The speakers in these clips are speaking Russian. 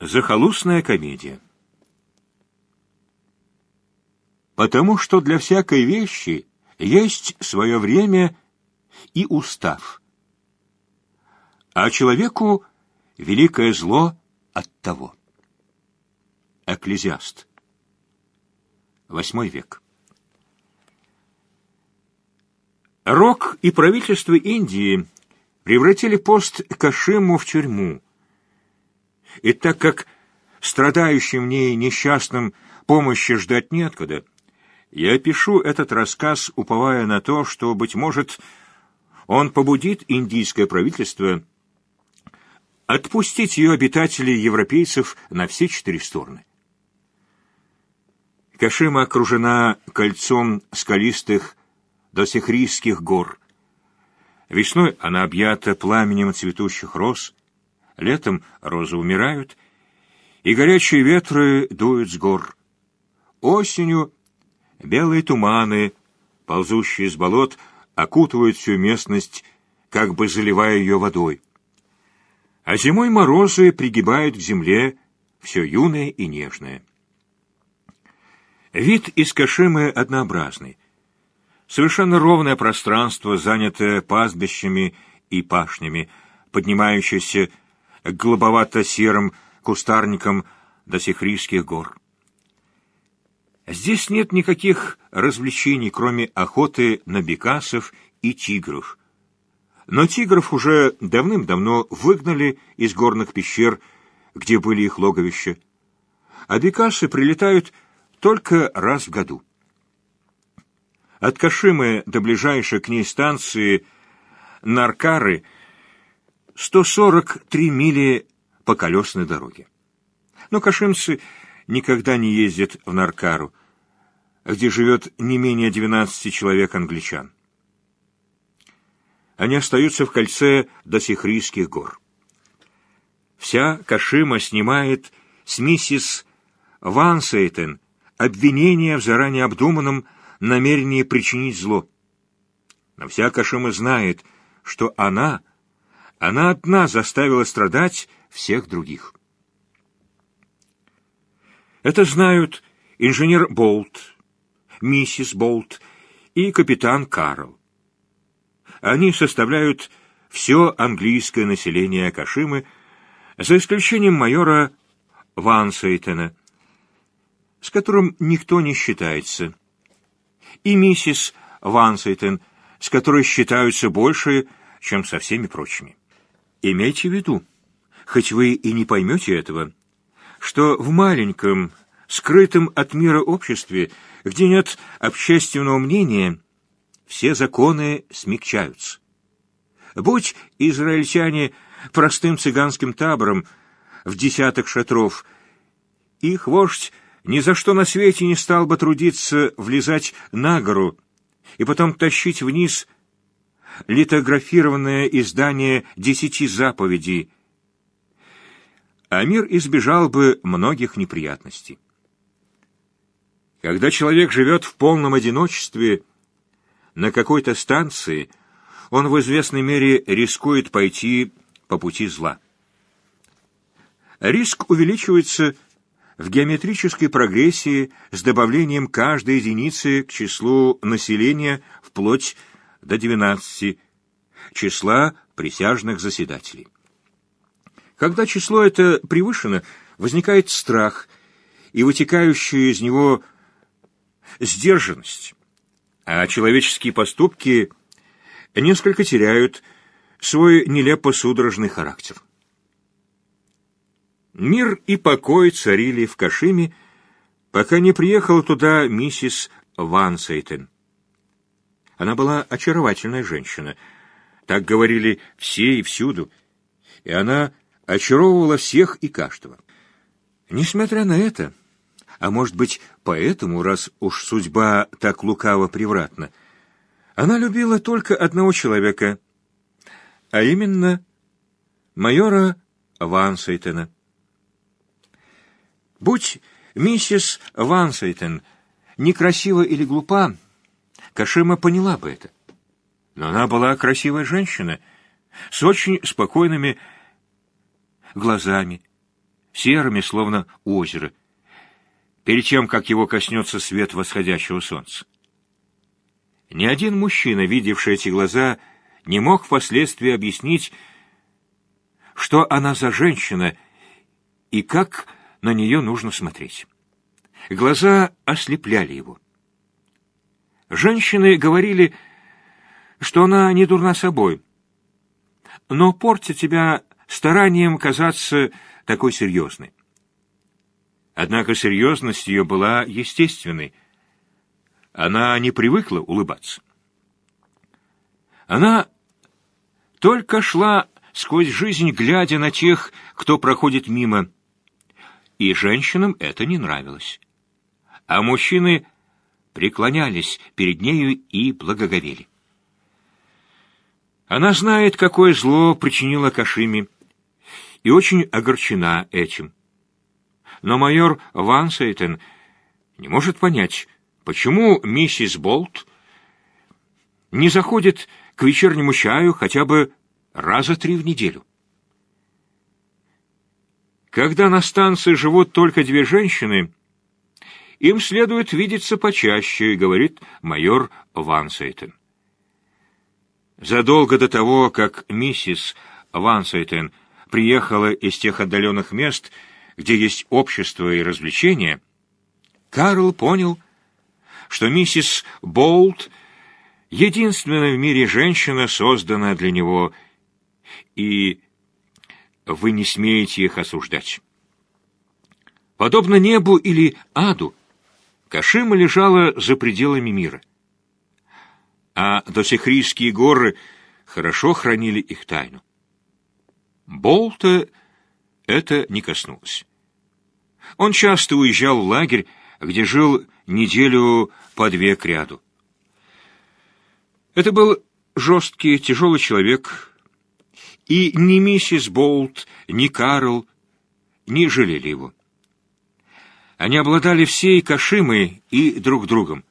Захолустная комедия. Потому что для всякой вещи есть свое время и устав. А человеку великое зло от того. Экклезиаст. Восьмой век. Рок и правительство Индии превратили пост Кашиму в тюрьму, и так как страдающим ней несчастным помощи ждать неоткуда, я пишу этот рассказ, уповая на то, что, быть может, он побудит индийское правительство отпустить ее обитателей европейцев на все четыре стороны. Кашима окружена кольцом скалистых досихрийских гор. Весной она объята пламенем цветущих роз, Летом розы умирают, и горячие ветры дуют с гор. Осенью белые туманы, ползущие с болот, окутывают всю местность, как бы заливая ее водой. А зимой морозы пригибают к земле все юное и нежное. Вид из Кашимы однообразный. Совершенно ровное пространство, занятое пастбищами и пашнями, поднимающееся к голубовато-серым кустарникам до Сихрийских гор. Здесь нет никаких развлечений, кроме охоты на бекасов и тигров. Но тигров уже давным-давно выгнали из горных пещер, где были их логовища, а бекасы прилетают только раз в году. От Кашимы до ближайшей к ней станции Наркары – 143 мили по колесной дороге. Но кашимцы никогда не ездят в Наркару, где живет не менее 12 человек англичан. Они остаются в кольце до Сихрийских гор. Вся Кашима снимает с миссис Вансейтен обвинение в заранее обдуманном намерении причинить зло. Но вся Кашима знает, что она — она одна заставила страдать всех других. Это знают инженер Болт, миссис Болт и капитан Карл. Они составляют все английское население Кашимы, за исключением майора Ван Сейтена, с которым никто не считается, и миссис Ван Сейтен, с которой считаются больше, чем со всеми прочими. Имейте в виду, хоть вы и не поймете этого, что в маленьком, скрытом от мира обществе, где нет общественного мнения, все законы смягчаются. Будь израильтяне простым цыганским табором в десяток шатров, их вождь ни за что на свете не стал бы трудиться влезать на гору и потом тащить вниз литографированное издание «Десяти заповедей», а мир избежал бы многих неприятностей. Когда человек живет в полном одиночестве на какой-то станции, он в известной мере рискует пойти по пути зла. Риск увеличивается в геометрической прогрессии с добавлением каждой единицы к числу населения вплоть до 12 числа присяжных заседателей. Когда число это превышено, возникает страх и вытекающая из него сдержанность, а человеческие поступки несколько теряют свой нелепо-судорожный характер. Мир и покой царили в Кашиме, пока не приехала туда миссис Ван Сейтен. Она была очаровательная женщина. Так говорили все и всюду. И она очаровывала всех и каждого. Несмотря на это, а может быть, поэтому, раз уж судьба так лукаво превратна, она любила только одного человека, а именно майора Вансейтена. Будь миссис Вансейтен некрасива или глупа, Кашима поняла бы это. Но она была красивая женщина, с очень спокойными глазами, серыми, словно озеро, перед тем, как его коснется свет восходящего солнца. Ни один мужчина, видевший эти глаза, не мог впоследствии объяснить, что она за женщина и как на нее нужно смотреть. Глаза ослепляли его. Женщины говорили, что она не дурна собой, но портит тебя старанием казаться такой серьезной. Однако серьезность ее была естественной. Она не привыкла улыбаться. Она только шла сквозь жизнь, глядя на тех, кто проходит мимо, и женщинам это не нравилось. А мужчины преклонялись перед нею и благоговели. Она знает, какое зло причинила Кашиме, и очень огорчена этим. Но майор Ван Сейтен не может понять, почему миссис Болт не заходит к вечернему чаю хотя бы раза три в неделю. Когда на станции живут только две женщины, им следует видеться почаще, говорит майор Ван Сейтен. Задолго до того, как миссис Ван Сейтен приехала из тех отдаленных мест, где есть общество и развлечения, Карл понял, что миссис Болт — единственная в мире женщина, созданная для него, и вы не смеете их осуждать. Подобно небу или аду, Кашима лежала за пределами мира. А досихрийские горы хорошо хранили их тайну. Болта это не коснулось. Он часто уезжал в лагерь, где жил неделю по две к ряду. Это был жесткий, тяжелый человек, и ни миссис Болт, ни Карл не жалели его. Они обладали всей Кашимой и друг другом.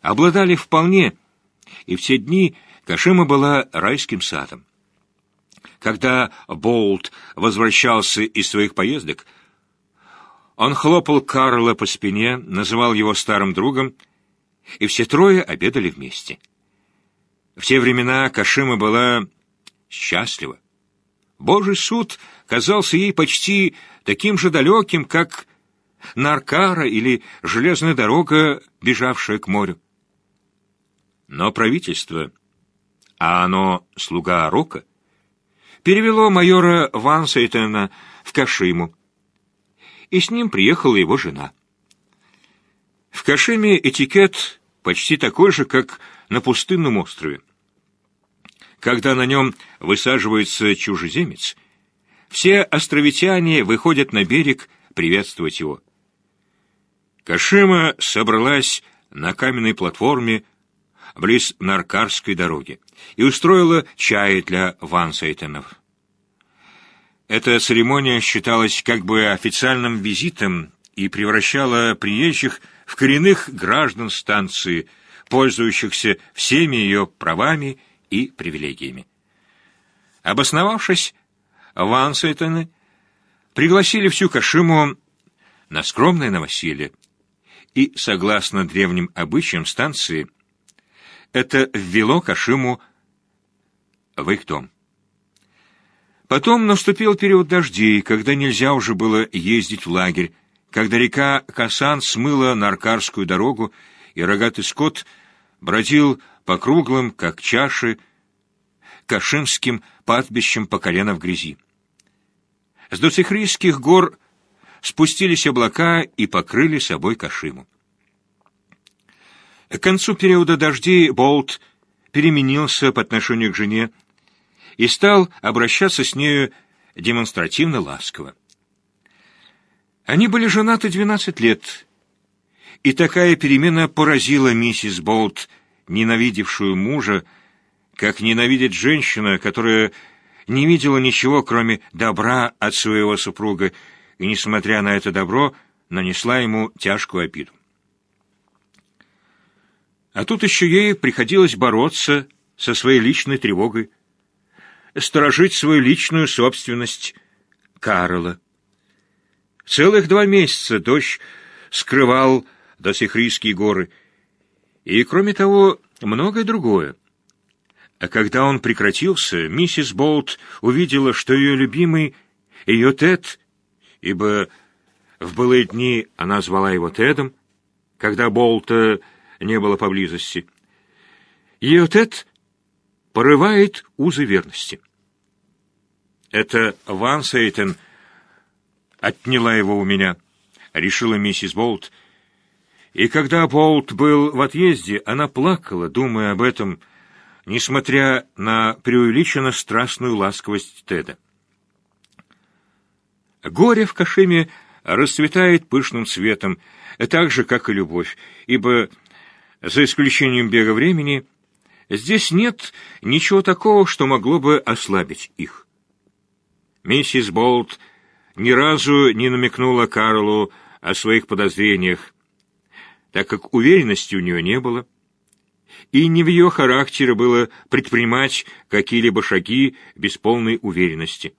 Обладали вполне, и в те дни Кашима была райским садом. Когда Болт возвращался из своих поездок, он хлопал Карла по спине, называл его старым другом, и все трое обедали вместе. В те времена Кашима была счастлива. Божий суд казался ей почти таким же далеким, как Наркара или железная дорога, бежавшая к морю. Но правительство, а оно слуга Рока, перевело майора Ван Сейтена в Кашиму, и с ним приехала его жена. В Кашиме этикет почти такой же, как на пустынном острове. Когда на нем высаживается чужеземец, все островитяне выходят на берег приветствовать его. Кашима собралась на каменной платформе близ Наркарской дороги и устроила чай для вансейтенов. Эта церемония считалась как бы официальным визитом и превращала приезжих в коренных граждан станции, пользующихся всеми ее правами и привилегиями. Обосновавшись, Вансейтены пригласили всю Кашиму на скромное новоселье, и, согласно древним обычаям станции, это ввело Кашиму в их дом. Потом наступил период дождей, когда нельзя уже было ездить в лагерь, когда река Касан смыла на Аркарскую дорогу, и рогатый скот бродил по круглым, как чаши, кашимским пастбищем по колено в грязи. С доцихрийских гор спустились облака и покрыли собой Кашиму. К концу периода дождей Болт переменился по отношению к жене и стал обращаться с нею демонстративно ласково. Они были женаты 12 лет, и такая перемена поразила миссис Болт, ненавидевшую мужа, как ненавидит женщина, которая не видела ничего, кроме добра от своего супруга, и, несмотря на это добро, нанесла ему тяжкую обиду. А тут еще ей приходилось бороться со своей личной тревогой, сторожить свою личную собственность Карла. Целых два месяца дождь скрывал досихрийские горы. И, кроме того, многое другое. А когда он прекратился, миссис Болт увидела, что ее любимый, ее Тед, ибо в былые дни она звала его Тедом, когда Болта не было поблизости, ее Тед порывает узы верности. Это Ван Сейтен отняла его у меня, решила миссис Болт. И когда Болт был в отъезде, она плакала, думая об этом, несмотря на преувеличенно страстную ласковость Теда. Горе в Кашиме расцветает пышным цветом, так же, как и любовь, ибо, за исключением бега времени, здесь нет ничего такого, что могло бы ослабить их. Миссис Болт ни разу не намекнула Карлу о своих подозрениях, так как уверенности у нее не было и не в ее характере было предпринимать какие-либо шаги без полной уверенности.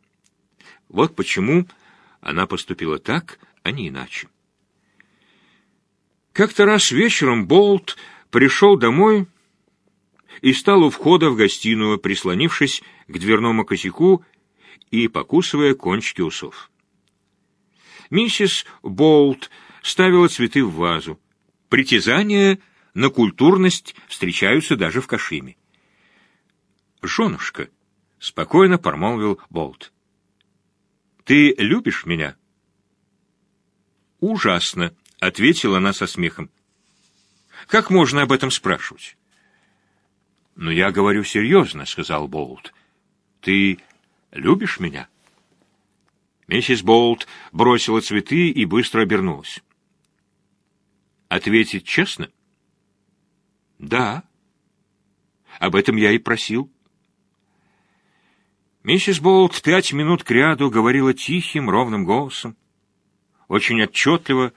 Вот почему она поступила так, а не иначе. Как-то раз вечером Болт пришел домой и стал у входа в гостиную, прислонившись к дверному косяку и покусывая кончики усов. Миссис Болт ставила цветы в вазу. Притязания — на культурность встречаются даже в Кашиме. «Женушка», — спокойно промолвил Болт, — «ты любишь меня?» «Ужасно», — ответила она со смехом. «Как можно об этом спрашивать?» «Но я говорю серьезно», — сказал Болт. «Ты любишь меня?» Миссис Болт бросила цветы и быстро обернулась. «Ответить честно?» Да. Об этом я и просил. Миссис Болт пять минут кряду говорила тихим, ровным голосом, очень отчетливо,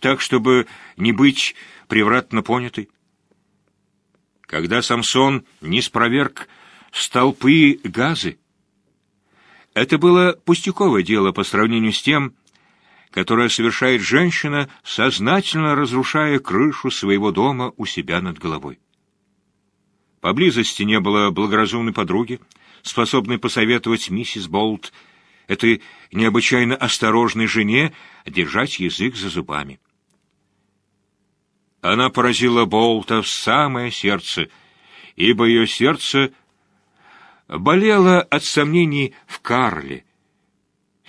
так, чтобы не быть превратно понятой. Когда Самсон не спроверг столпы газы, это было пустяковое дело по сравнению с тем, которое совершает женщина, сознательно разрушая крышу своего дома у себя над головой. Поблизости не было благоразумной подруги, способной посоветовать миссис Болт, этой необычайно осторожной жене, держать язык за зубами. Она поразила Болта в самое сердце, ибо ее сердце болело от сомнений в Карле,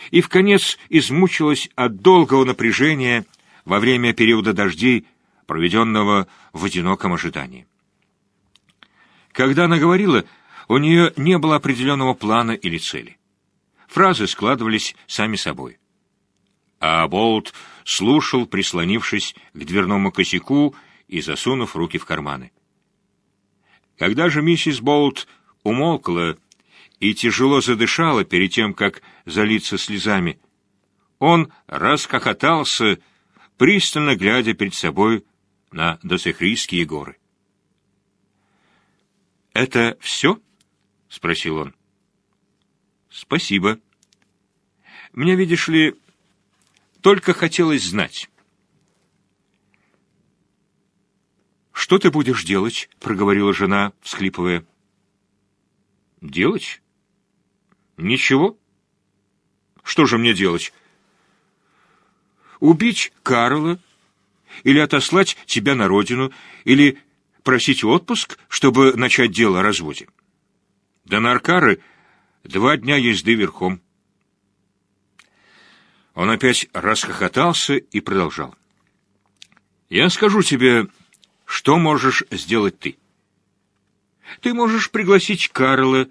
и в конец измучилась от долгого напряжения во время периода дождей, проведенного в одиноком ожидании. Когда она говорила, у нее не было определенного плана или цели. Фразы складывались сами собой. А Болт слушал, прислонившись к дверному косяку и засунув руки в карманы. Когда же миссис Болт умолкла и тяжело задышала перед тем, как залиться слезами. Он расхохотался, пристально глядя перед собой на досехрийские горы. «Это все?» — спросил он. «Спасибо. Мне, видишь ли, только хотелось знать». «Что ты будешь делать?» — проговорила жена, всхлипывая. «Делать? Ничего. Что же мне делать? Убить Карла? Или отослать тебя на родину? Или просить отпуск, чтобы начать дело о разводе? До Наркары два дня езды верхом. Он опять расхохотался и продолжал. «Я скажу тебе, что можешь сделать ты. Ты можешь пригласить Карла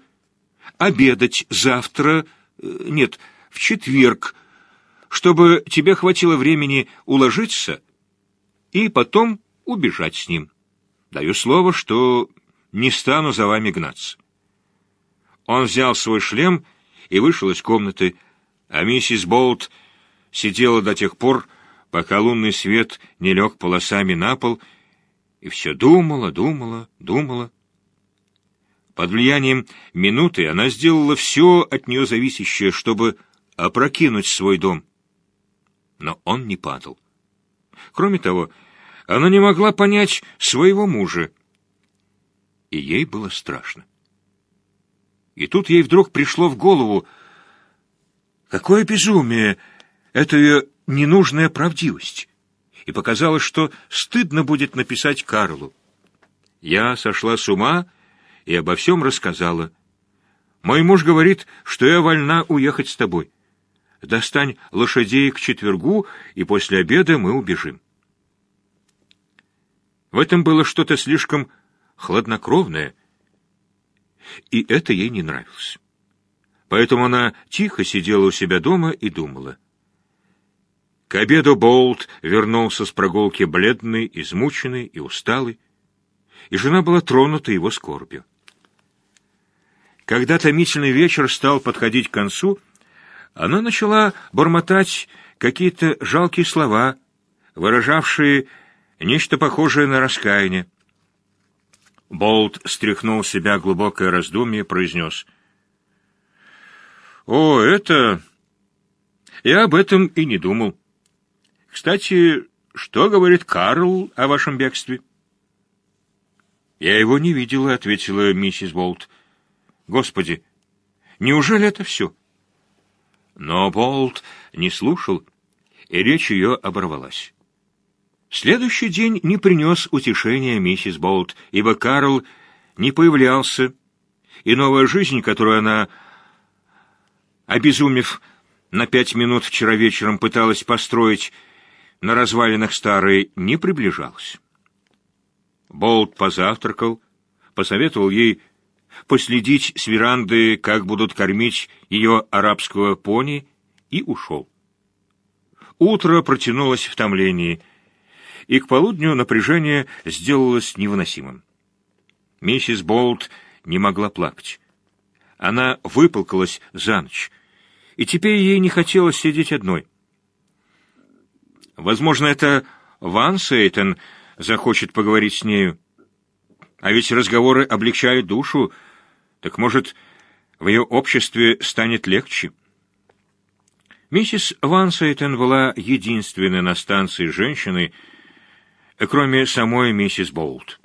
обедать завтра, э, нет, в четверг, чтобы тебе хватило времени уложиться и потом убежать с ним. Даю слово, что не стану за вами гнаться. Он взял свой шлем и вышел из комнаты, а миссис Болт сидела до тех пор, пока лунный свет не лег полосами на пол, и все думала, думала, думала. Под влиянием минуты она сделала все от нее зависящее, чтобы опрокинуть свой дом. Но он не падал. Кроме того, она не могла понять своего мужа, и ей было страшно. И тут ей вдруг пришло в голову, какое безумие, это ее ненужная правдивость. И показалось, что стыдно будет написать Карлу. Я сошла с ума и обо всем рассказала. Мой муж говорит, что я вольна уехать с тобой. Достань лошадей к четвергу, и после обеда мы убежим. В этом было что-то слишком хладнокровное, и это ей не нравилось. Поэтому она тихо сидела у себя дома и думала. К обеду Болт вернулся с прогулки бледный, измученный и усталый, и жена была тронута его скорбью. Когда томительный вечер стал подходить к концу, она начала бормотать какие-то жалкие слова, выражавшие нечто похожее на раскаяние. Болт стряхнул себя глубокое раздумье, произнес. «О, это... Я об этом и не думал. Кстати, что говорит Карл о вашем бегстве?» «Я его не видела», — ответила миссис Болт. «Господи, неужели это все?» Но Болт не слушал, и речь ее оборвалась. Следующий день не принес утешения миссис Болт, ибо Карл не появлялся, и новая жизнь, которую она, обезумев на пять минут вчера вечером пыталась построить на развалинах старой, не приближалась. Болт позавтракал, посоветовал ей последить с веранды, как будут кормить ее арабского пони, и ушел. Утро протянулось в томлении — и к полудню напряжение сделалось невыносимым. Миссис Болт не могла плакать. Она выплакалась за ночь, и теперь ей не хотелось сидеть одной. Возможно, это Ван Сейтен захочет поговорить с нею. А ведь разговоры облегчают душу, так, может, в ее обществе станет легче. Миссис Ван Сейтен была единственной на станции женщиной, кроме самой миссис Болт.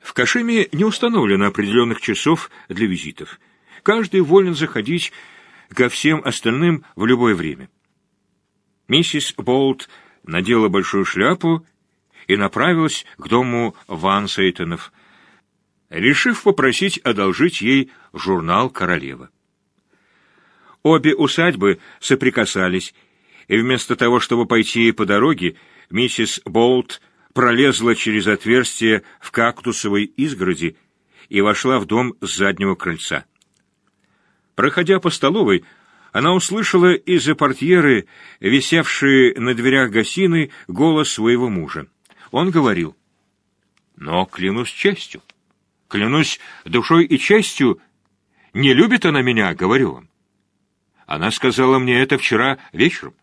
В Кашиме не установлено определенных часов для визитов. Каждый волен заходить ко всем остальным в любое время. Миссис Болт надела большую шляпу и направилась к дому Ван Сейтонов, решив попросить одолжить ей журнал «Королева». Обе усадьбы соприкасались, и вместо того, чтобы пойти по дороге, миссис Болт пролезла через отверстие в кактусовой изгороди и вошла в дом с заднего крыльца. Проходя по столовой, она услышала из-за портьеры, висевшей на дверях гостиной, голос своего мужа. Он говорил, «Но клянусь честью, клянусь душой и честью, не любит она меня, говорю вам. Она сказала мне это вчера вечером.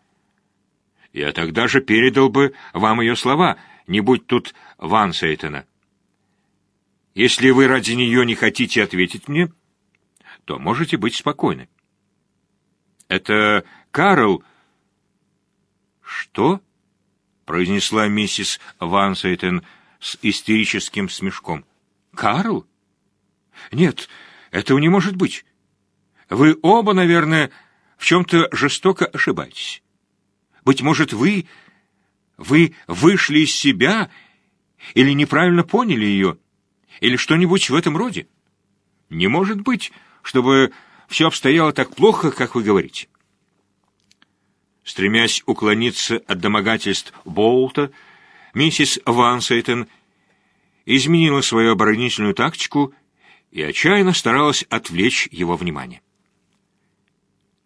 Я тогда же передал бы вам ее слова, не будь тут Ван Сейтена. Если вы ради нее не хотите ответить мне, то можете быть спокойны. Это Карл... Что? произнесла миссис Ван Сейтен с истерическим смешком. Карл? Нет, этого не может быть. Вы оба, наверное, в чем-то жестоко ошибаетесь. Быть может, вы... вы вышли из себя или неправильно поняли ее, или что-нибудь в этом роде. Не может быть, чтобы все обстояло так плохо, как вы говорите. Стремясь уклониться от домогательств Болта, миссис Вансейтен изменила свою оборонительную тактику и отчаянно старалась отвлечь его внимание.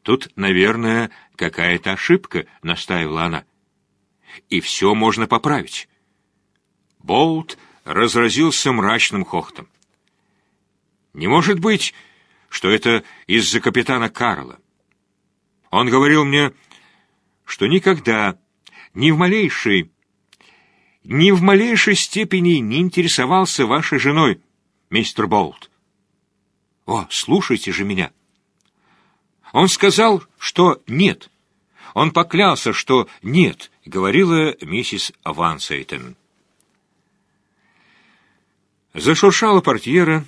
Тут, наверное, какая-то ошибка, настаивала она. И все можно поправить. Болт разразился мрачным хохотом. Не может быть, что это из-за капитана Карла. Он говорил мне, что никогда, ни в малейшей, ни в малейшей степени не интересовался вашей женой, мистер Болт. О, слушайте же меня. Он сказал, что нет. Он поклялся, что нет, говорила миссис Вансейтен. Зашуршала портьера,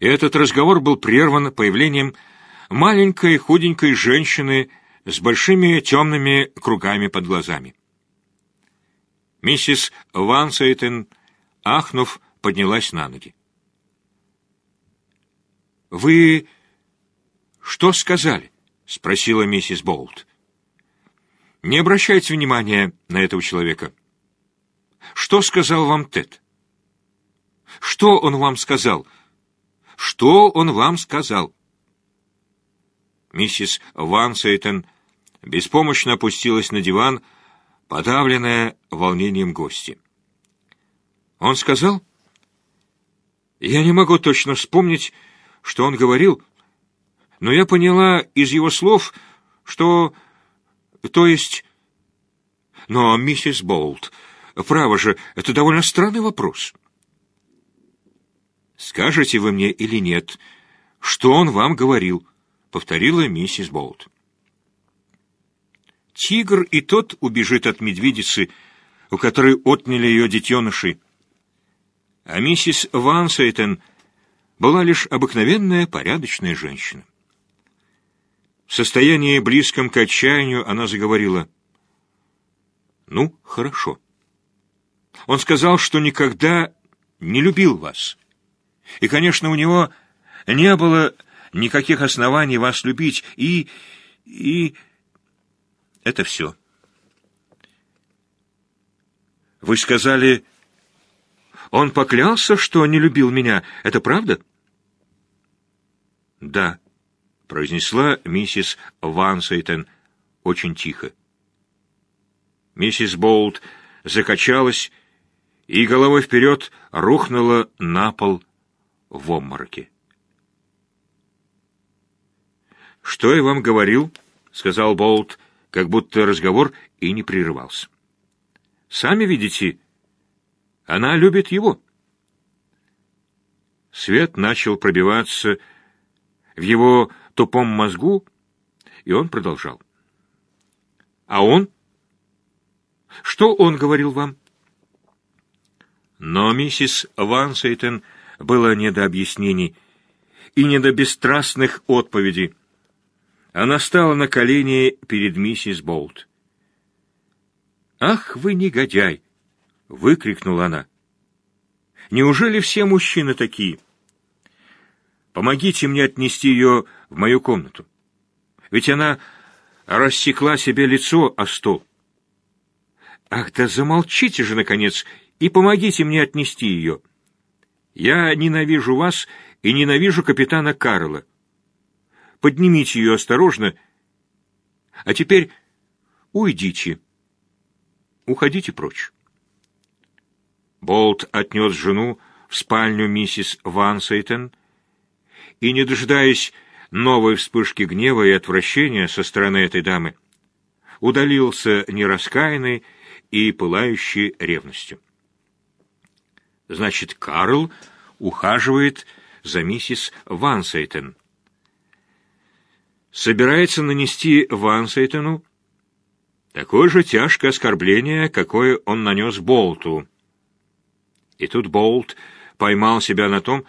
и этот разговор был прерван появлением маленькой худенькой женщины с большими темными кругами под глазами. Миссис Вансейтен, ахнув, поднялась на ноги. «Вы что сказали?» — спросила миссис Болт. «Не обращайте внимания на этого человека. Что сказал вам Тед? Что он вам сказал? Что он вам сказал?» Миссис Ван Сейтен беспомощно опустилась на диван, подавленная волнением гости. «Он сказал?» «Я не могу точно вспомнить, что он говорил, — но я поняла из его слов, что... То есть... Но, миссис Болт, право же, это довольно странный вопрос. Скажете вы мне или нет, что он вам говорил, повторила миссис Болт. Тигр и тот убежит от медведицы, у которой отняли ее детеныши. А миссис Вансейтен была лишь обыкновенная порядочная женщина. В состоянии близком к отчаянию она заговорила. «Ну, хорошо. Он сказал, что никогда не любил вас. И, конечно, у него не было никаких оснований вас любить, и... и... это все. Вы сказали, он поклялся, что не любил меня. Это правда? Да произнесла миссис Вансейтен очень тихо. Миссис Болт закачалась и головой вперед рухнула на пол в обмороке. «Что я вам говорил?» — сказал Болт, как будто разговор и не прерывался. «Сами видите, она любит его». Свет начал пробиваться в его тупом мозгу, и он продолжал. «А он? Что он говорил вам?» Но миссис Ван Сейтен было не до объяснений и не до бесстрастных отповедей. Она стала на колени перед миссис Болт. «Ах вы негодяй!» — выкрикнула она. «Неужели все мужчины такие?» Помогите мне отнести ее в мою комнату. Ведь она рассекла себе лицо о стол. Ах, да замолчите же, наконец, и помогите мне отнести ее. Я ненавижу вас и ненавижу капитана Карла. Поднимите ее осторожно. А теперь уйдите. Уходите прочь. Болт отнес жену в спальню миссис Ван Сейтен, и, не дожидаясь новой вспышки гнева и отвращения со стороны этой дамы, удалился нераскаянный и пылающий ревностью. Значит, Карл ухаживает за миссис Вансейтен. Собирается нанести Вансейтену такое же тяжкое оскорбление, какое он нанес Болту. И тут Болт поймал себя на том,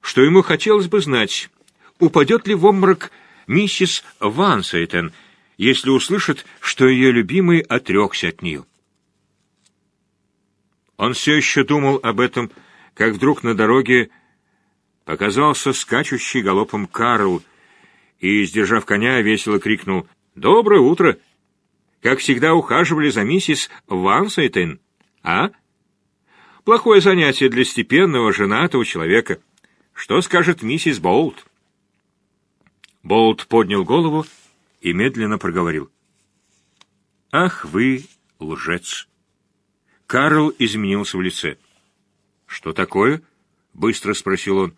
что ему хотелось бы знать, упадет ли в обморок миссис Вансейтен, если услышит, что ее любимый отрекся от нее. Он все еще думал об этом, как вдруг на дороге показался скачущий галопом Карл и, сдержав коня, весело крикнул «Доброе утро! Как всегда ухаживали за миссис Вансейтен, а? Плохое занятие для степенного женатого человека». Что скажет миссис Болт? Болт поднял голову и медленно проговорил. «Ах вы, лжец!» Карл изменился в лице. «Что такое?» — быстро спросил он.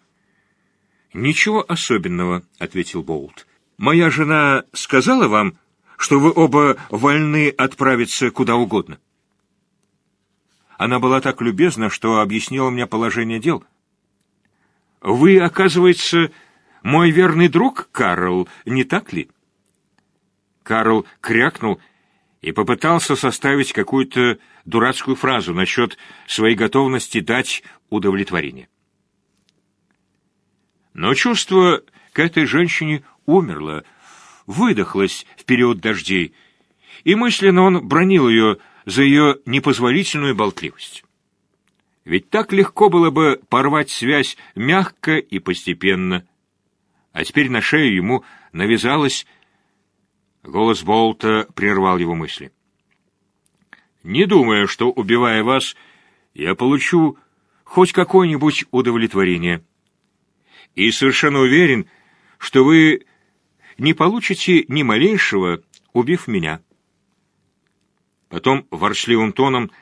«Ничего особенного», — ответил Болт. «Моя жена сказала вам, что вы оба вольны отправиться куда угодно?» Она была так любезна, что объяснила мне положение дел — вы, оказывается, мой верный друг, Карл, не так ли? Карл крякнул и попытался составить какую-то дурацкую фразу насчет своей готовности дать удовлетворение. Но чувство к этой женщине умерло, выдохлось в период дождей, и мысленно он бронил ее за ее непозволительную болтливость. Ведь так легко было бы порвать связь мягко и постепенно. А теперь на шею ему навязалась... Голос Болта прервал его мысли. «Не думаю, что, убивая вас, я получу хоть какое-нибудь удовлетворение. И совершенно уверен, что вы не получите ни малейшего, убив меня». Потом ворчливым тоном,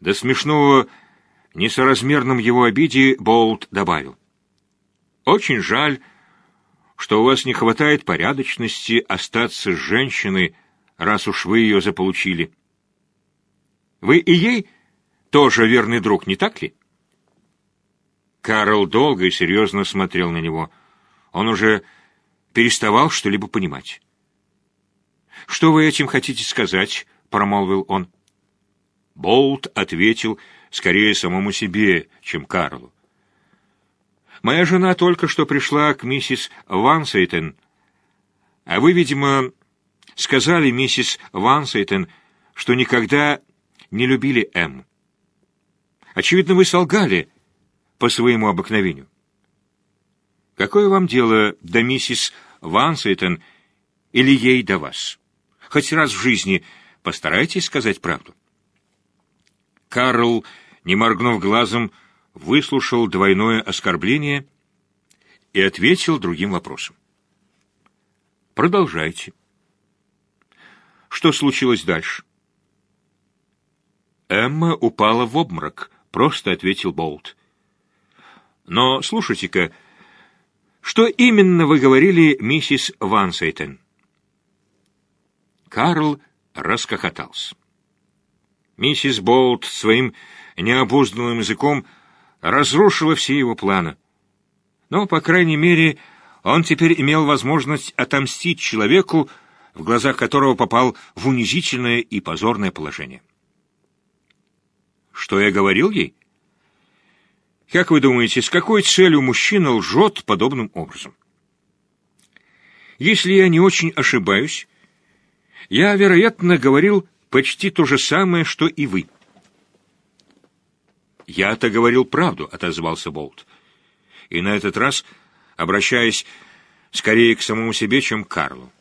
до смешного несоразмерном его обиде, Болт добавил. «Очень жаль, что у вас не хватает порядочности остаться с женщиной, раз уж вы ее заполучили. Вы и ей тоже верный друг, не так ли?» Карл долго и серьезно смотрел на него. Он уже переставал что-либо понимать. «Что вы этим хотите сказать?» — промолвил он. Болт ответил скорее самому себе, чем Карлу. «Моя жена только что пришла к миссис Вансейтен, а вы, видимо, сказали миссис Вансейтен, что никогда не любили М. Очевидно, вы солгали по своему обыкновению. Какое вам дело до миссис Вансейтен или ей до вас? Хоть раз в жизни постарайтесь сказать правду. Карл, не моргнув глазом, выслушал двойное оскорбление и ответил другим вопросом. Продолжайте. Что случилось дальше? Эмма упала в обморок, просто ответил Болт. Но слушайте-ка, что именно вы говорили, миссис Вансейтен? Карл расхохотался. Миссис Болт своим необузданным языком разрушила все его планы. Но, по крайней мере, он теперь имел возможность отомстить человеку, в глазах которого попал в унизительное и позорное положение. Что я говорил ей? Как вы думаете, с какой целью мужчина лжет подобным образом? Если я не очень ошибаюсь, я, вероятно, говорил почти то же самое, что и вы. «Я-то говорил правду», — отозвался Болт. И на этот раз, обращаясь скорее к самому себе, чем к Карлу.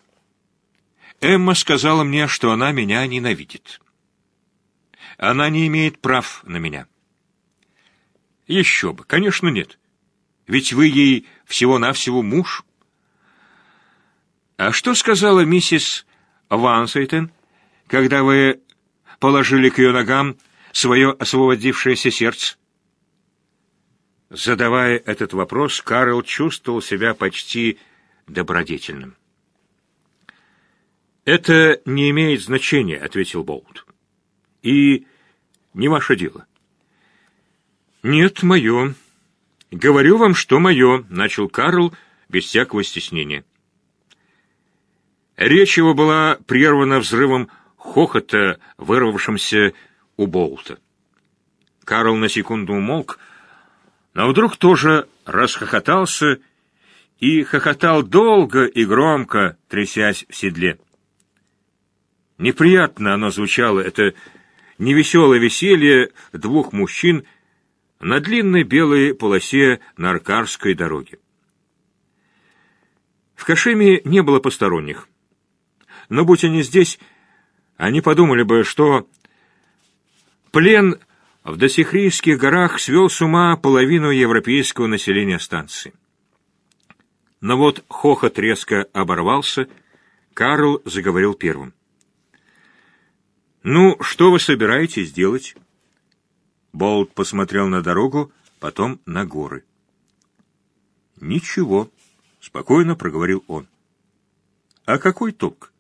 Эмма сказала мне, что она меня ненавидит. Она не имеет прав на меня. Еще бы, конечно, нет. Ведь вы ей всего-навсего муж. А что сказала миссис Вансейтен, когда вы положили к ее ногам свое освободившееся сердце? Задавая этот вопрос, Карл чувствовал себя почти добродетельным. «Это не имеет значения», — ответил Болт. «И не ваше дело». «Нет, мое. Говорю вам, что мое», — начал Карл без всякого стеснения. Речь его была прервана взрывом хохота, вырвавшимся у Болта. Карл на секунду умолк, но вдруг тоже расхохотался и хохотал долго и громко, трясясь в седле. Неприятно оно звучало, это невеселое веселье двух мужчин на длинной белой полосе на Аркарской дороге. В Кашиме не было посторонних. Но будь они здесь, они подумали бы, что плен в Досихрийских горах свел с ума половину европейского населения станции. Но вот хохот резко оборвался, Карл заговорил первым. «Ну, что вы собираетесь делать?» Болт посмотрел на дорогу, потом на горы. «Ничего», — спокойно проговорил он. «А какой толк?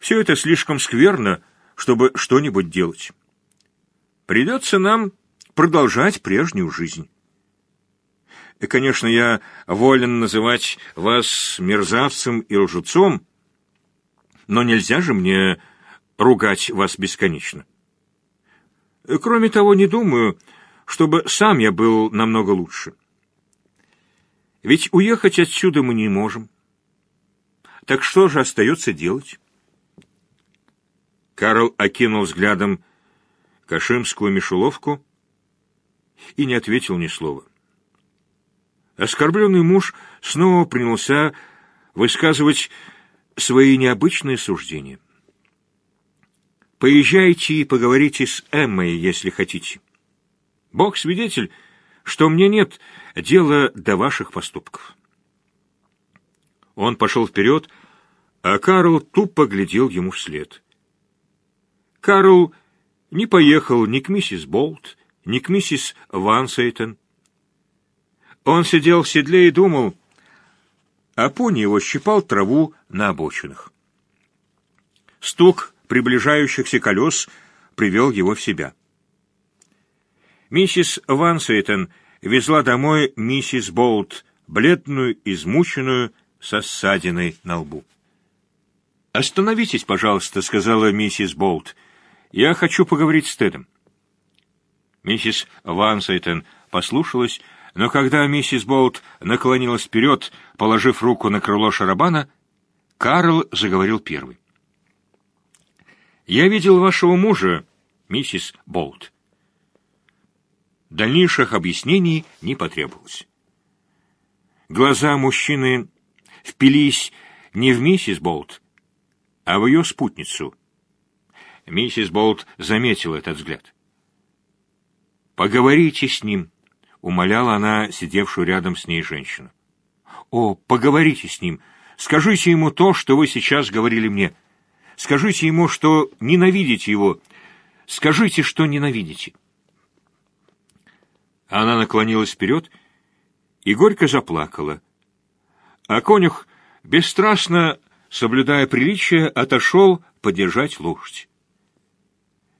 Все это слишком скверно, чтобы что-нибудь делать. Придется нам продолжать прежнюю жизнь. И, конечно, я волен называть вас мерзавцем и лжецом, Но нельзя же мне ругать вас бесконечно. Кроме того, не думаю, чтобы сам я был намного лучше. Ведь уехать отсюда мы не можем. Так что же остается делать? Карл окинул взглядом Кашимскую мишеловку и не ответил ни слова. Оскорбленный муж снова принялся высказывать свои необычные суждения. «Поезжайте и поговорите с Эммой, если хотите. Бог свидетель, что мне нет дела до ваших поступков». Он пошел вперед, а Карл тупо глядел ему вслед. Карл не поехал ни к миссис Болт, ни к миссис Вансейтен. Он сидел в седле и думал, а пони его щипал траву на обочинах. Стук приближающихся колес привел его в себя. Миссис Вансейтен везла домой миссис Болт, бледную, измученную, со ссадиной на лбу. «Остановитесь, пожалуйста», — сказала миссис Болт. «Я хочу поговорить с Тедом». Миссис Вансейтен послушалась, но когда миссис Болт наклонилась вперед, положив руку на крыло шарабана, Карл заговорил первый. «Я видел вашего мужа, миссис Болт». Дальнейших объяснений не потребовалось. Глаза мужчины впились не в миссис Болт, а в ее спутницу. Миссис Болт заметила этот взгляд. «Поговорите с ним», — умоляла она сидевшую рядом с ней женщину. «О, поговорите с ним. Скажите ему то, что вы сейчас говорили мне. Скажите ему, что ненавидите его. Скажите, что ненавидите». Она наклонилась вперед и горько заплакала. А конюх, бесстрастно соблюдая приличие, отошел подержать лошадь.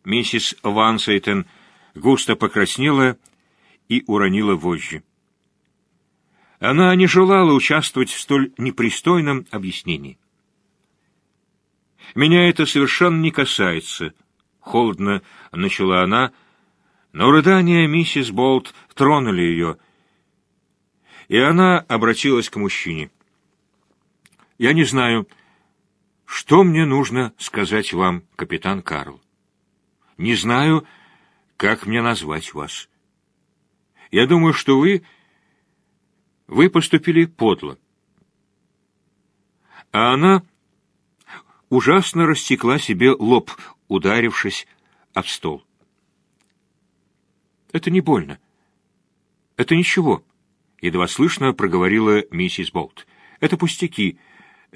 Миссис Вансейтен густо покраснела и уронила вожжи. Она не желала участвовать в столь непристойном объяснении. «Меня это совершенно не касается», — холодно начала она, но рыдания миссис Болт тронули ее, и она обратилась к мужчине. «Я не знаю, что мне нужно сказать вам, капитан Карл. Не знаю, как мне назвать вас. Я думаю, что вы... Вы поступили подло. А она ужасно растекла себе лоб, ударившись об стол. «Это не больно. Это ничего», — едва слышно проговорила миссис Болт. «Это пустяки.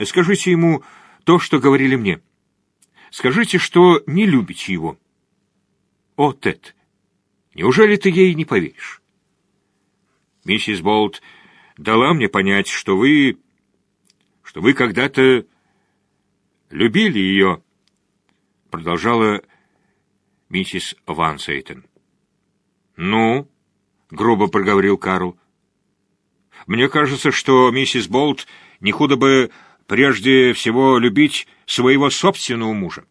Скажите ему то, что говорили мне. Скажите, что не любите его». «О, Тед, неужели ты ей не поверишь?» Миссис Болт дала мне понять, что вы... что вы когда-то любили ее, продолжала миссис Ван Сейтен. «Ну?» — грубо проговорил Карл. «Мне кажется, что миссис Болт не худо бы прежде всего любить своего собственного мужа».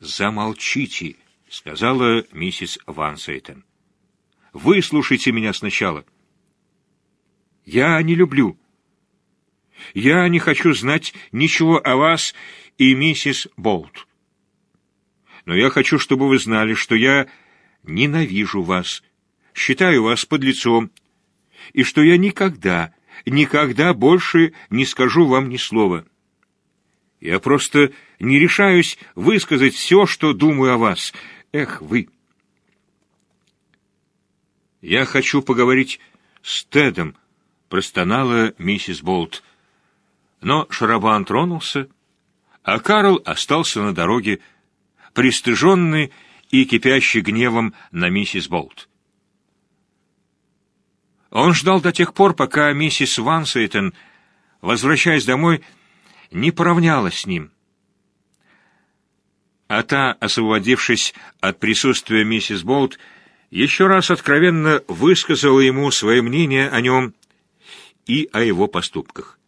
«Замолчите», — сказала миссис Ван Сейтен. Выслушайте меня сначала. Я не люблю. Я не хочу знать ничего о вас и миссис Болт. Но я хочу, чтобы вы знали, что я ненавижу вас, считаю вас подлецом, и что я никогда, никогда больше не скажу вам ни слова. Я просто не решаюсь высказать все, что думаю о вас. Эх, вы! «Я хочу поговорить с Тедом», — простонала миссис Болт. Но Шарабан тронулся, а Карл остался на дороге, пристыженный и кипящий гневом на миссис Болт. Он ждал до тех пор, пока миссис Вансейтен, возвращаясь домой, не поравнялась с ним. А та, освободившись от присутствия миссис Болт, — еще раз откровенно высказала ему свое мнение о нем и о его поступках.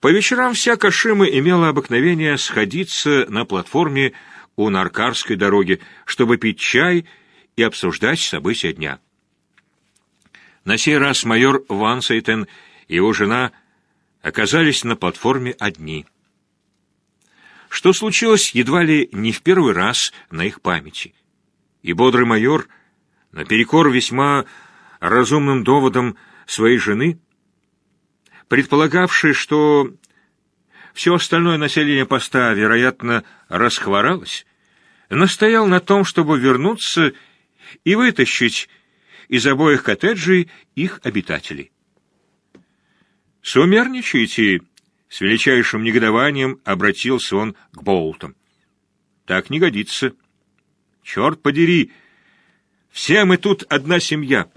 По вечерам вся Кашима имела обыкновение сходиться на платформе у Наркарской дороги, чтобы пить чай и обсуждать события дня. На сей раз майор Вансейтен и его жена оказались на платформе одни. Что случилось едва ли не в первый раз на их памяти. И бодрый майор, наперекор весьма разумным доводам своей жены, предполагавший, что все остальное население поста, вероятно, расхворалось, настоял на том, чтобы вернуться и вытащить из обоих коттеджей их обитателей. «Сумерничаете?» — с величайшим негодованием обратился он к Боултам. «Так не годится. Черт подери! Все мы тут одна семья.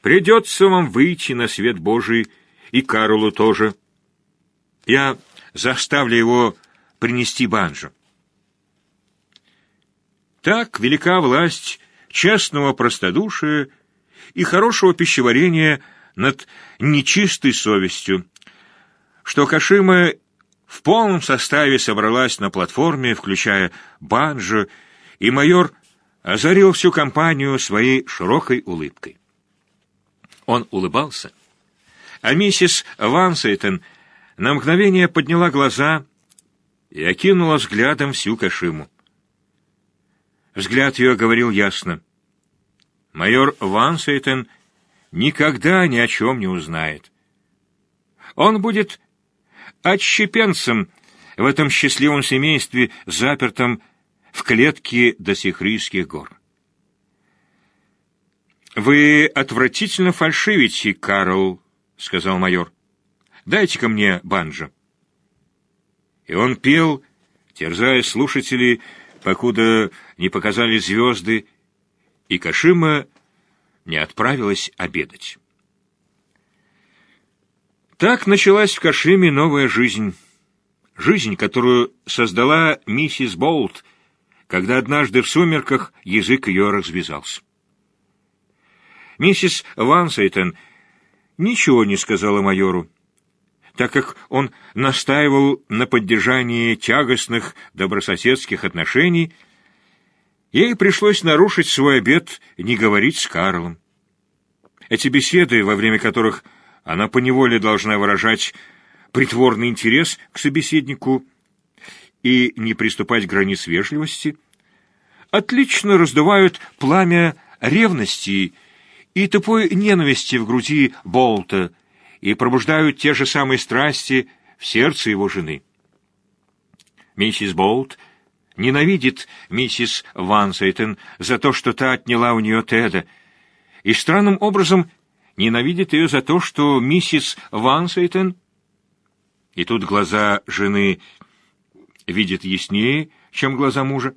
Придется вам выйти на свет Божий, и Каролу тоже. Я заставлю его принести банджо. Так велика власть честного простодушия и хорошего пищеварения над нечистой совестью, что Кашима в полном составе собралась на платформе, включая банджо, и майор озарил всю компанию своей широкой улыбкой. Он улыбался, а миссис Вансейтен на мгновение подняла глаза и окинула взглядом всю Кашиму. Взгляд ее говорил ясно. Майор Вансейтен никогда ни о чем не узнает. Он будет отщепенцем в этом счастливом семействе, запертом в клетке до Сихрийских гор. «Вы отвратительно фальшивите, Карл», — сказал майор. «Дайте-ка мне банджо». И он пел, терзая слушателей, покуда не показали звезды, и Кашима не отправилась обедать. Так началась в Кашиме новая жизнь. Жизнь, которую создала миссис Болт, когда однажды в сумерках язык ее развязался. Миссис Вансейтен ничего не сказала майору, так как он настаивал на поддержании тягостных добрососедских отношений, ей пришлось нарушить свой обет не говорить с Карлом. Эти беседы, во время которых она поневоле должна выражать притворный интерес к собеседнику и не приступать к границ вежливости, отлично раздувают пламя ревности и тупой ненависти в груди Болта и пробуждают те же самые страсти в сердце его жены. Миссис Болт ненавидит миссис Вансейтен за то, что та отняла у нее Теда, и странным образом ненавидит ее за то, что миссис Вансейтен... И тут глаза жены видят яснее, чем глаза мужа.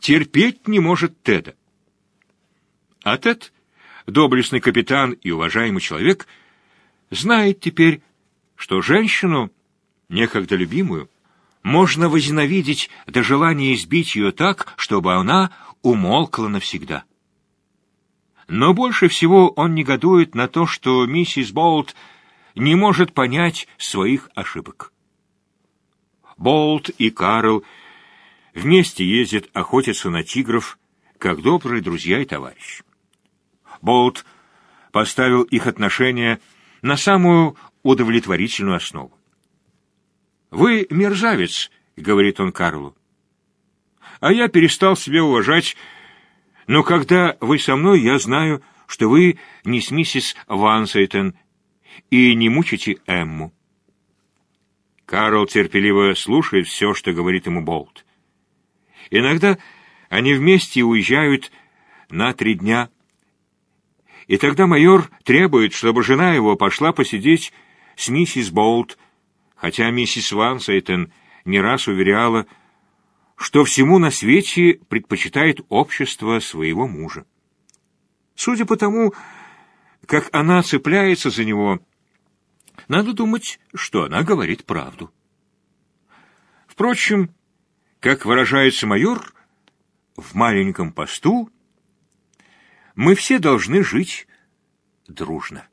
Терпеть не может Теда. А Тед доблестный капитан и уважаемый человек, знает теперь, что женщину, некогда любимую, можно возненавидеть до желания избить ее так, чтобы она умолкла навсегда. Но больше всего он негодует на то, что миссис Болт не может понять своих ошибок. Болт и Карл вместе ездят охотиться на тигров, как добрые друзья и товарищи. Болт поставил их отношения на самую удовлетворительную основу. «Вы мерзавец», — говорит он Карлу. «А я перестал себя уважать, но когда вы со мной, я знаю, что вы не с миссис Вансейтен и не мучите Эмму». Карл терпеливо слушает все, что говорит ему Болт. Иногда они вместе уезжают на три дня и тогда майор требует, чтобы жена его пошла посидеть с миссис Болт, хотя миссис Вансейтен не раз уверяла, что всему на свете предпочитает общество своего мужа. Судя по тому, как она цепляется за него, надо думать, что она говорит правду. Впрочем, как выражается майор, в маленьком посту мы все должны жить дружно.